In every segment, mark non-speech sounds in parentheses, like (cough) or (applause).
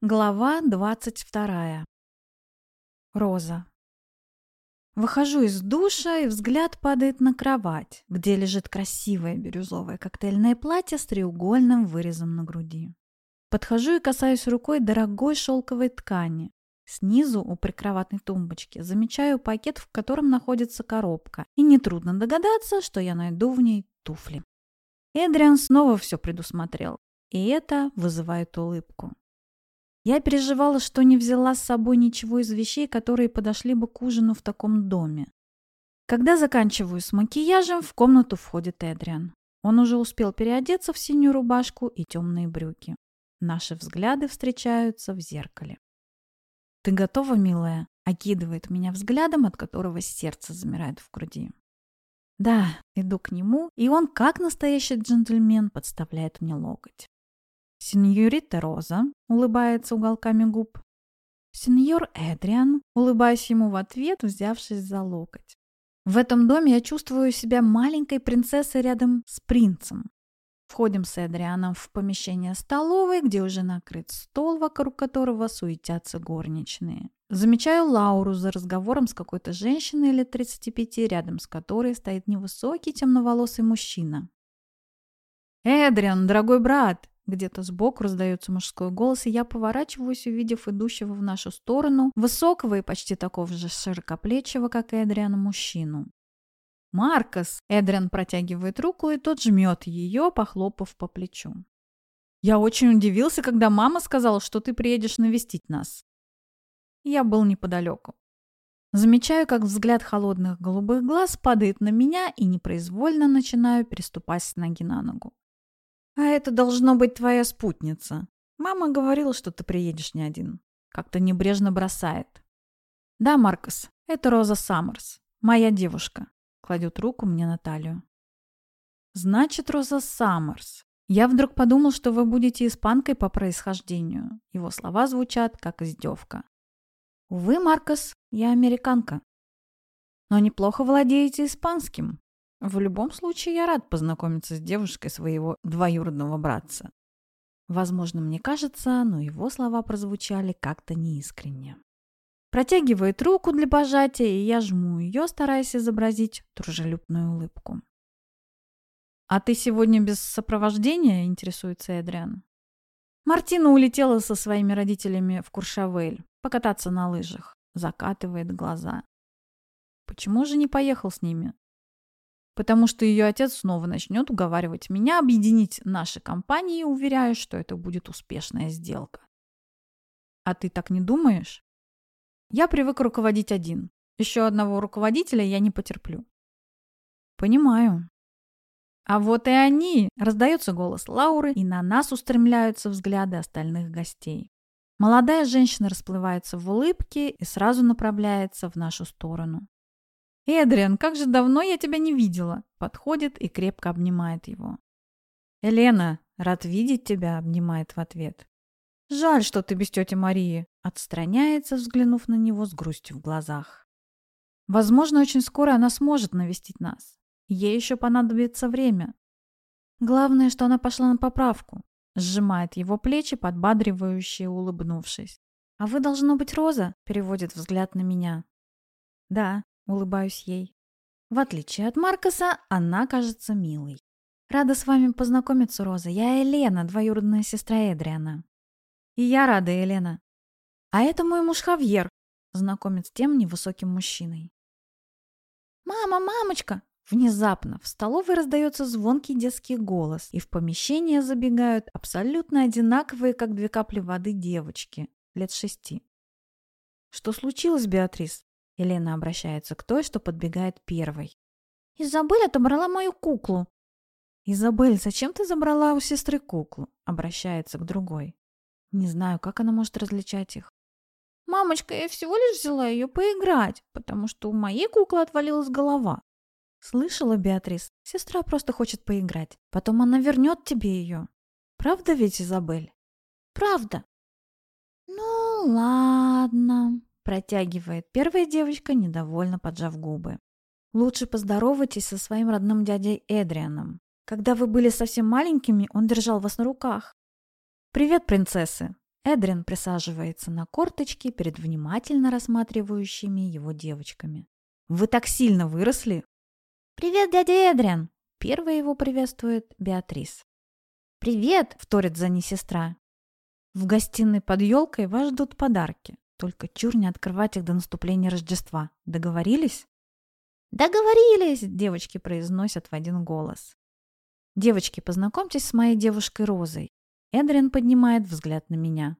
Глава двадцать вторая. Роза. Выхожу из душа, и взгляд падает на кровать, где лежит красивое бирюзовое коктейльное платье с треугольным вырезом на груди. Подхожу и касаюсь рукой дорогой шелковой ткани. Снизу у прикроватной тумбочки замечаю пакет, в котором находится коробка, и нетрудно догадаться, что я найду в ней туфли. Эдриан снова все предусмотрел, и это вызывает улыбку. Я переживала, что не взяла с собой ничего из вещей, которые подошли бы к ужину в таком доме. Когда заканчиваю с макияжем, в комнату входит Эдриан. Он уже успел переодеться в синюю рубашку и темные брюки. Наши взгляды встречаются в зеркале. «Ты готова, милая?» — окидывает меня взглядом, от которого сердце замирает в груди. Да, иду к нему, и он, как настоящий джентльмен, подставляет мне локоть. «Сеньорита Роза», — улыбается уголками губ. «Сеньор Эдриан», — улыбаюсь ему в ответ, взявшись за локоть. В этом доме я чувствую себя маленькой принцессой рядом с принцем. Входим с Эдрианом в помещение столовой, где уже накрыт стол, вокруг которого суетятся горничные. Замечаю Лауру за разговором с какой-то женщиной лет 35, рядом с которой стоит невысокий темноволосый мужчина. «Эдриан, дорогой брат!» Где-то сбоку раздается мужской голос, и я поворачиваюсь, увидев идущего в нашу сторону высокого и почти такого же широкоплечего, как Эдриан, мужчину. «Маркос!» — Эдриан протягивает руку, и тот жмет ее, похлопав по плечу. «Я очень удивился, когда мама сказала, что ты приедешь навестить нас». Я был неподалеку. Замечаю, как взгляд холодных голубых глаз падает на меня и непроизвольно начинаю переступать с ноги на ногу. «А это должно быть твоя спутница. Мама говорила, что ты приедешь не один». Как-то небрежно бросает. «Да, Маркос, это Роза Саммерс, моя девушка», кладет руку мне на талию. «Значит, Роза Саммерс. Я вдруг подумал, что вы будете испанкой по происхождению». Его слова звучат, как издевка. «Увы, Маркос, я американка. Но неплохо владеете испанским. В любом случае, я рад познакомиться с девушкой своего двоюродного братца. Возможно, мне кажется, но его слова прозвучали как-то неискренне. Протягивает руку для пожатия, и я жму ее, стараясь изобразить дружелюбную улыбку. «А ты сегодня без сопровождения?» – интересуется Эдриан. Мартина улетела со своими родителями в Куршавель покататься на лыжах. Закатывает глаза. Почему же не поехал с ними? Потому что ее отец снова начнет уговаривать меня объединить наши компании, уверяя, что это будет успешная сделка. А ты так не думаешь? Я привык руководить один. Еще одного руководителя я не потерплю. Понимаю. А вот и они! Раздается голос Лауры, и на нас устремляются взгляды остальных гостей. Молодая женщина расплывается в улыбке и сразу направляется в нашу сторону. «Эдриан, как же давно я тебя не видела!» Подходит и крепко обнимает его. «Елена, рад видеть тебя!» обнимает в ответ. «Жаль, что ты без тети Марии!» Отстраняется, взглянув на него с грустью в глазах. «Возможно, очень скоро она сможет навестить нас. Ей еще понадобится время. Главное, что она пошла на поправку. Сжимает его плечи, подбадривающе улыбнувшись. «А вы, должно быть, Роза?» Переводит взгляд на меня. «Да», Улыбаюсь ей. В отличие от Маркоса, она кажется милой. Рада с вами познакомиться, Роза. Я Елена, двоюродная сестра Эдриана. И я рада, Елена. А это мой муж Хавьер, знакомит с тем невысоким мужчиной. «Мама, мамочка!» Внезапно в столовой раздается звонкий детский голос, и в помещение забегают абсолютно одинаковые, как две капли воды, девочки, лет шести. «Что случилось, Беатрис?» Елена обращается к той, что подбегает первой. «Изабель отобрала мою куклу». «Изабель, зачем ты забрала у сестры куклу?» Обращается к другой. Не знаю, как она может различать их. «Мамочка, я всего лишь взяла ее поиграть, потому что у моей куклы отвалилась голова». «Слышала, Беатрис? Сестра просто хочет поиграть. Потом она вернет тебе ее. Правда ведь, Изабель?» «Правда». «Ну, ладно», Протягивает первая девочка, недовольно поджав губы. Лучше поздоровайтесь со своим родным дядей Эдрианом. Когда вы были совсем маленькими, он держал вас на руках. «Привет, принцессы!» Эдрин присаживается на корточки перед внимательно рассматривающими его девочками. «Вы так сильно выросли!» «Привет, дядя Эдрин!» Первая его приветствует Беатрис. «Привет!» — вторит за ней сестра. В гостиной под елкой вас ждут подарки. Только чур не открывать их до наступления Рождества. Договорились? «Договорились!» — девочки произносят в один голос. «Девочки, познакомьтесь с моей девушкой Розой». Эдрин поднимает взгляд на меня.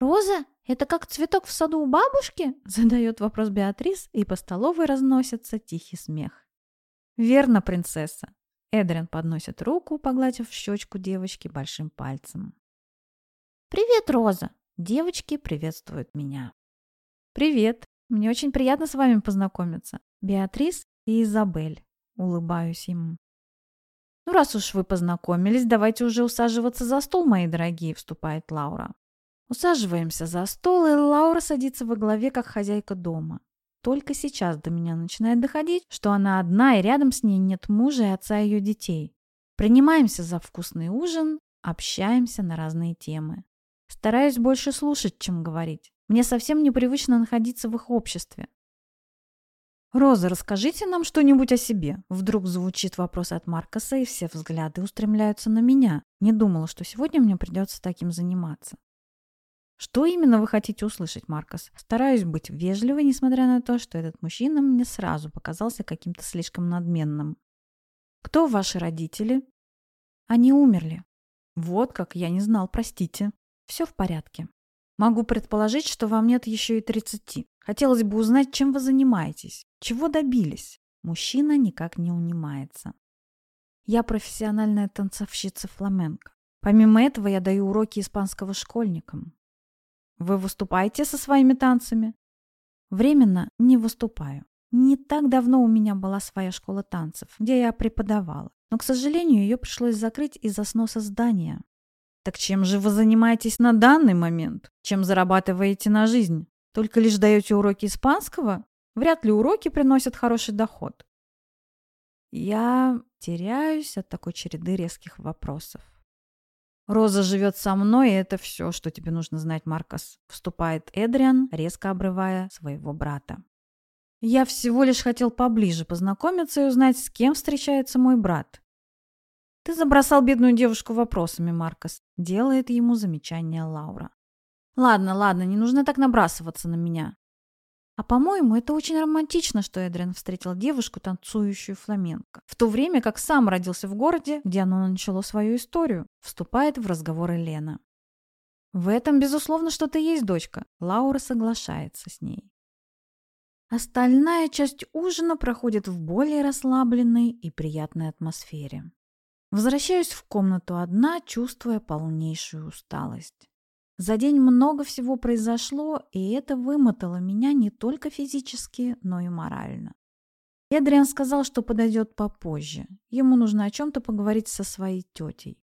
«Роза? Это как цветок в саду у бабушки?» (laughs) — задает вопрос Беатрис, и по столовой разносится тихий смех. «Верно, принцесса». Эдрин подносит руку, погладив щечку девочки большим пальцем. «Привет, Роза!» Девочки приветствуют меня. «Привет! Мне очень приятно с вами познакомиться. Беатрис и Изабель». Улыбаюсь им. «Ну, раз уж вы познакомились, давайте уже усаживаться за стол, мои дорогие», — вступает Лаура. Усаживаемся за стол, и Лаура садится во главе, как хозяйка дома. Только сейчас до меня начинает доходить, что она одна, и рядом с ней нет мужа и отца ее детей. Принимаемся за вкусный ужин, общаемся на разные темы. Стараюсь больше слушать, чем говорить. Мне совсем непривычно находиться в их обществе. «Роза, расскажите нам что-нибудь о себе». Вдруг звучит вопрос от Маркоса, и все взгляды устремляются на меня. Не думала, что сегодня мне придется таким заниматься. Что именно вы хотите услышать, Маркос? Стараюсь быть вежливой, несмотря на то, что этот мужчина мне сразу показался каким-то слишком надменным. Кто ваши родители? Они умерли. Вот как, я не знал, простите. Все в порядке. Могу предположить, что вам нет еще и 30. Хотелось бы узнать, чем вы занимаетесь. Чего добились? Мужчина никак не унимается. Я профессиональная танцовщица фламенко. Помимо этого я даю уроки испанского школьникам. Вы выступаете со своими танцами? Временно не выступаю. Не так давно у меня была своя школа танцев, где я преподавала. Но, к сожалению, ее пришлось закрыть из-за сноса здания. Так чем же вы занимаетесь на данный момент? Чем зарабатываете на жизнь? Только лишь даете уроки испанского? Вряд ли уроки приносят хороший доход. Я теряюсь от такой череды резких вопросов. Роза живет со мной, и это все, что тебе нужно знать, Маркос. Вступает Эдриан, резко обрывая своего брата. Я всего лишь хотел поближе познакомиться и узнать, с кем встречается мой брат. Ты забросал бедную девушку вопросами, Маркос. Делает ему замечание Лаура. Ладно, ладно, не нужно так набрасываться на меня. А по-моему, это очень романтично, что Эдриан встретил девушку, танцующую фламенко. В то время как сам родился в городе, где оно начало свою историю. Вступает в разговоры Лена. В этом, безусловно, что-то есть, дочка. Лаура соглашается с ней. Остальная часть ужина проходит в более расслабленной и приятной атмосфере. Возвращаюсь в комнату одна, чувствуя полнейшую усталость. За день много всего произошло, и это вымотало меня не только физически, но и морально. Эдриан сказал, что подойдет попозже. Ему нужно о чем-то поговорить со своей тетей.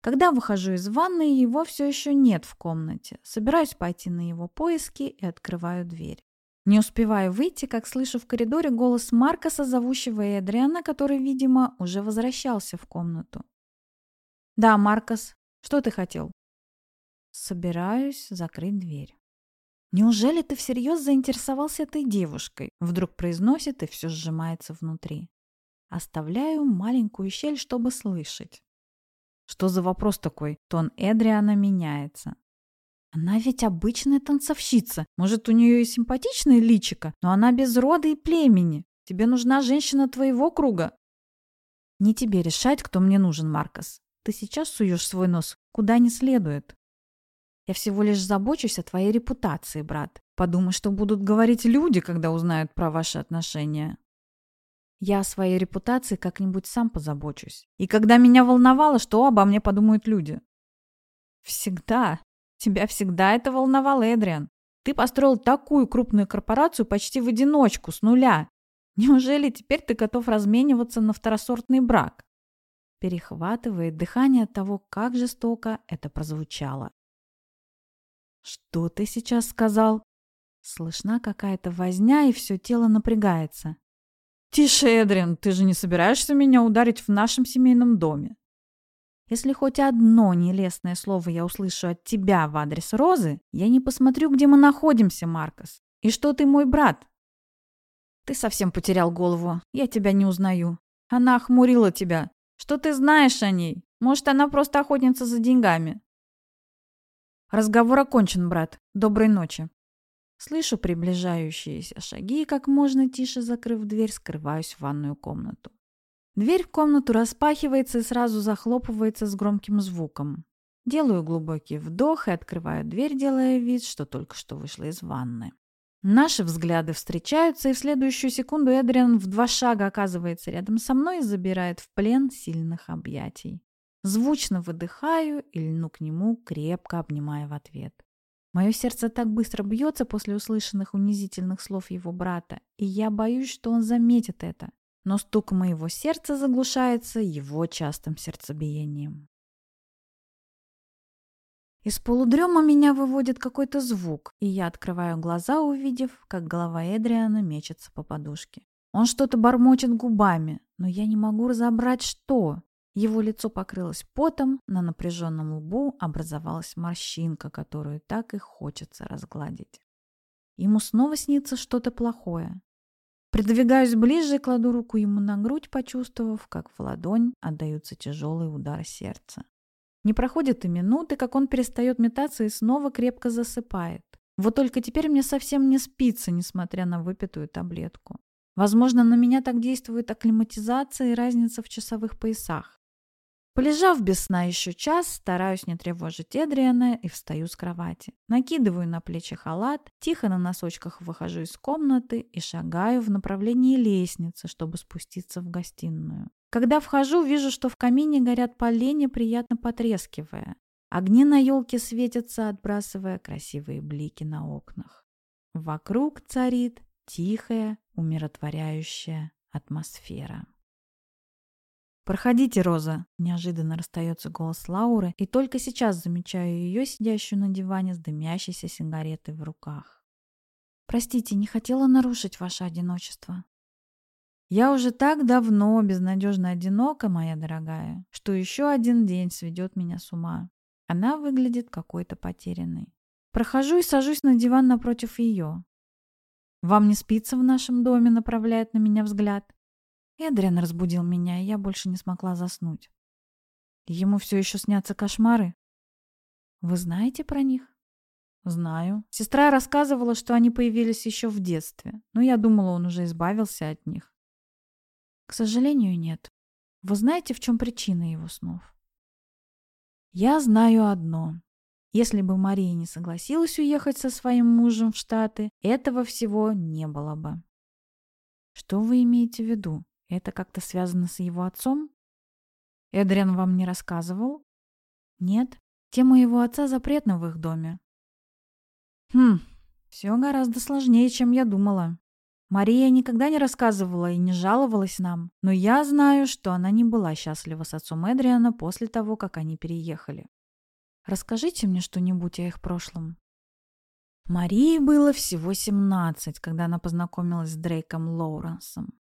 Когда выхожу из ванной, его все еще нет в комнате. Собираюсь пойти на его поиски и открываю дверь. Не успеваю выйти, как слышу в коридоре голос Маркоса, зовущего Эдриана, который, видимо, уже возвращался в комнату. «Да, Маркос, что ты хотел?» Собираюсь закрыть дверь. «Неужели ты всерьез заинтересовался этой девушкой?» Вдруг произносит и все сжимается внутри. Оставляю маленькую щель, чтобы слышать. Что за вопрос такой? Тон Эдриана меняется. Она ведь обычная танцовщица. Может, у нее и симпатичное личико, но она без рода и племени. Тебе нужна женщина твоего круга. Не тебе решать, кто мне нужен, Маркос. Ты сейчас суешь свой нос куда не следует. Я всего лишь забочусь о твоей репутации, брат. Подумай, что будут говорить люди, когда узнают про ваши отношения. Я о своей репутации как-нибудь сам позабочусь. И когда меня волновало, что обо мне подумают люди. Всегда, Тебя всегда это волновало, Эдриан. Ты построил такую крупную корпорацию почти в одиночку, с нуля. Неужели теперь ты готов размениваться на второсортный брак? Перехватывает дыхание от того, как жестоко это прозвучало. «Что ты сейчас сказал?» Слышна какая-то возня, и все тело напрягается. «Тише, Эдриан, ты же не собираешься меня ударить в нашем семейном доме?» Если хоть одно нелестное слово я услышу от тебя в адрес Розы, я не посмотрю, где мы находимся, Маркос. И что ты мой брат? Ты совсем потерял голову. Я тебя не узнаю. Она охмурила тебя. Что ты знаешь о ней? Может, она просто охотница за деньгами? Разговор окончен, брат. Доброй ночи. Слышу приближающиеся шаги и как можно тише закрыв дверь, скрываюсь в ванную комнату. Дверь в комнату распахивается и сразу захлопывается с громким звуком. Делаю глубокий вдох и открываю дверь, делая вид, что только что вышла из ванны. Наши взгляды встречаются, и в следующую секунду Эдриан в два шага оказывается рядом со мной и забирает в плен сильных объятий. Звучно выдыхаю и льну к нему, крепко обнимая в ответ. Мое сердце так быстро бьется после услышанных унизительных слов его брата, и я боюсь, что он заметит это. Но стук моего сердца заглушается его частым сердцебиением. Из полудрема меня выводит какой-то звук, и я открываю глаза, увидев, как голова Эдриана мечется по подушке. Он что-то бормочет губами, но я не могу разобрать, что. Его лицо покрылось потом, на напряженном лбу образовалась морщинка, которую так и хочется разгладить. Ему снова снится что-то плохое. Придвигаюсь ближе кладу руку ему на грудь, почувствовав, как в ладонь отдаются тяжелые удары сердца. Не проходит и минуты, как он перестает метаться и снова крепко засыпает. Вот только теперь мне совсем не спится, несмотря на выпитую таблетку. Возможно, на меня так действует акклиматизация и разница в часовых поясах. Полежав без сна еще час, стараюсь не тревожить Эдриана и встаю с кровати. Накидываю на плечи халат, тихо на носочках выхожу из комнаты и шагаю в направлении лестницы, чтобы спуститься в гостиную. Когда вхожу, вижу, что в камине горят поленья, приятно потрескивая. Огни на елке светятся, отбрасывая красивые блики на окнах. Вокруг царит тихая, умиротворяющая атмосфера. «Проходите, Роза!» – неожиданно расстается голос Лауры, и только сейчас замечаю ее, сидящую на диване с дымящейся сигаретой в руках. «Простите, не хотела нарушить ваше одиночество». «Я уже так давно безнадежно одинока, моя дорогая, что еще один день сведет меня с ума. Она выглядит какой-то потерянной. Прохожу и сажусь на диван напротив ее. «Вам не спится в нашем доме?» – направляет на меня взгляд. Эдриан разбудил меня, и я больше не смогла заснуть. Ему все еще снятся кошмары? Вы знаете про них? Знаю. Сестра рассказывала, что они появились еще в детстве, но я думала, он уже избавился от них. К сожалению, нет. Вы знаете, в чем причина его снов? Я знаю одно. Если бы Мария не согласилась уехать со своим мужем в Штаты, этого всего не было бы. Что вы имеете в виду? Это как-то связано с его отцом? Эдриан вам не рассказывал? Нет. Тема его отца запретна в их доме. Хм, все гораздо сложнее, чем я думала. Мария никогда не рассказывала и не жаловалась нам, но я знаю, что она не была счастлива с отцом Эдриана после того, как они переехали. Расскажите мне что-нибудь о их прошлом. Марии было всего 17, когда она познакомилась с Дрейком Лоуренсом.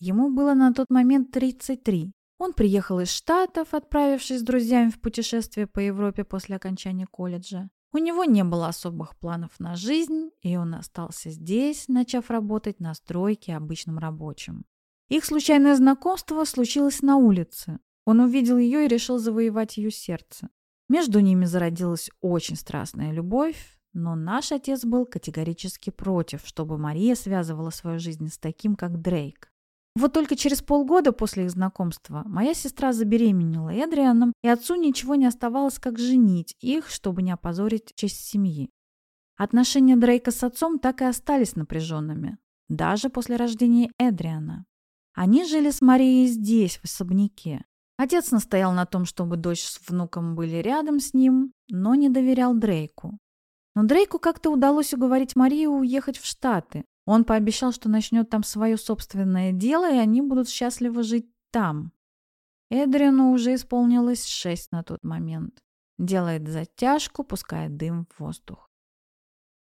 Ему было на тот момент 33. Он приехал из Штатов, отправившись с друзьями в путешествие по Европе после окончания колледжа. У него не было особых планов на жизнь, и он остался здесь, начав работать на стройке обычным рабочим. Их случайное знакомство случилось на улице. Он увидел ее и решил завоевать ее сердце. Между ними зародилась очень страстная любовь, но наш отец был категорически против, чтобы Мария связывала свою жизнь с таким, как Дрейк. Вот только через полгода после их знакомства моя сестра забеременела Эдрианом, и отцу ничего не оставалось, как женить их, чтобы не опозорить честь семьи. Отношения Дрейка с отцом так и остались напряженными, даже после рождения Эдриана. Они жили с Марией здесь, в особняке. Отец настоял на том, чтобы дочь с внуком были рядом с ним, но не доверял Дрейку. Но Дрейку как-то удалось уговорить Марию уехать в Штаты, он пообещал, что начнет там свое собственное дело, и они будут счастливо жить там. Эдрину уже исполнилось шесть на тот момент. Делает затяжку, пускает дым в воздух.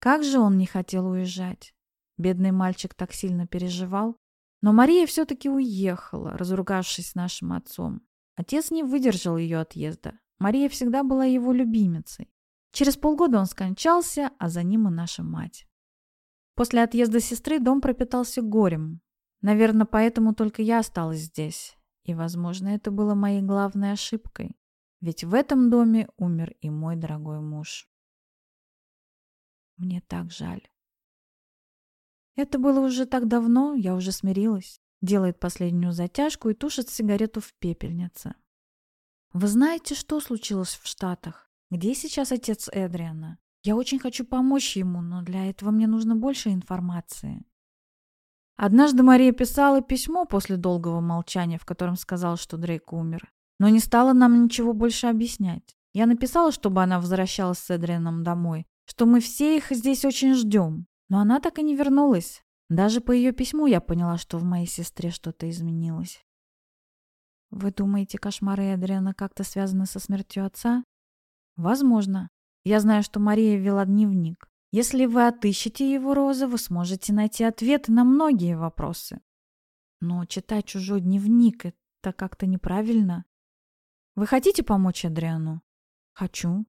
Как же он не хотел уезжать. Бедный мальчик так сильно переживал. Но Мария все-таки уехала, разругавшись с нашим отцом. Отец не выдержал ее отъезда. Мария всегда была его любимицей. Через полгода он скончался, а за ним и наша мать. После отъезда сестры дом пропитался горем. Наверное, поэтому только я осталась здесь. И, возможно, это было моей главной ошибкой. Ведь в этом доме умер и мой дорогой муж. Мне так жаль. Это было уже так давно, я уже смирилась. Делает последнюю затяжку и тушит сигарету в пепельнице. Вы знаете, что случилось в Штатах? Где сейчас отец Эдриана? Я очень хочу помочь ему, но для этого мне нужно больше информации. Однажды Мария писала письмо после долгого молчания, в котором сказала, что Дрейк умер. Но не стала нам ничего больше объяснять. Я написала, чтобы она возвращалась с Эдрианом домой, что мы все их здесь очень ждем. Но она так и не вернулась. Даже по ее письму я поняла, что в моей сестре что-то изменилось. Вы думаете, кошмары Эдриана как-то связаны со смертью отца? Возможно. Я знаю, что Мария вела дневник. Если вы отыщете его, Роза, вы сможете найти ответы на многие вопросы. Но читать чужой дневник — это как-то неправильно. Вы хотите помочь Адриану? Хочу.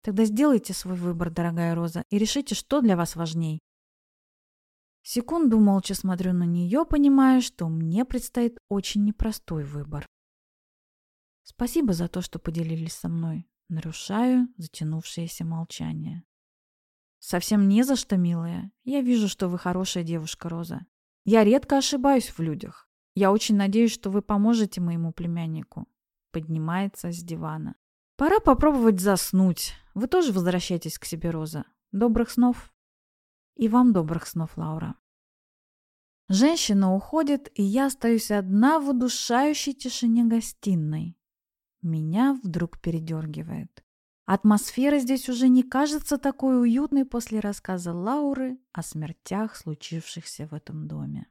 Тогда сделайте свой выбор, дорогая Роза, и решите, что для вас важней. Секунду молча смотрю на нее, понимая, что мне предстоит очень непростой выбор. Спасибо за то, что поделились со мной. Нарушаю затянувшееся молчание. Совсем не за что, милая. Я вижу, что вы хорошая девушка, Роза. Я редко ошибаюсь в людях. Я очень надеюсь, что вы поможете моему племяннику. Поднимается с дивана. Пора попробовать заснуть. Вы тоже возвращайтесь к себе, Роза. Добрых снов. И вам добрых снов, Лаура. Женщина уходит, и я остаюсь одна в удушающей тишине гостиной. Меня вдруг передергивает. Атмосфера здесь уже не кажется такой уютной после рассказа Лауры о смертях, случившихся в этом доме.